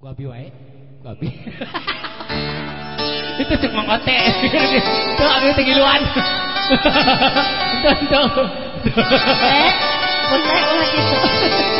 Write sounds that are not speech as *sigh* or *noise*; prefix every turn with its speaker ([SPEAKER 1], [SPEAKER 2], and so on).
[SPEAKER 1] Gua abi wae. Gua abi. *laughs* Itu cek mangote. Itu abi teh giluan. *laughs* Itu.
[SPEAKER 2] Eh, boleh ulah gitu. *laughs*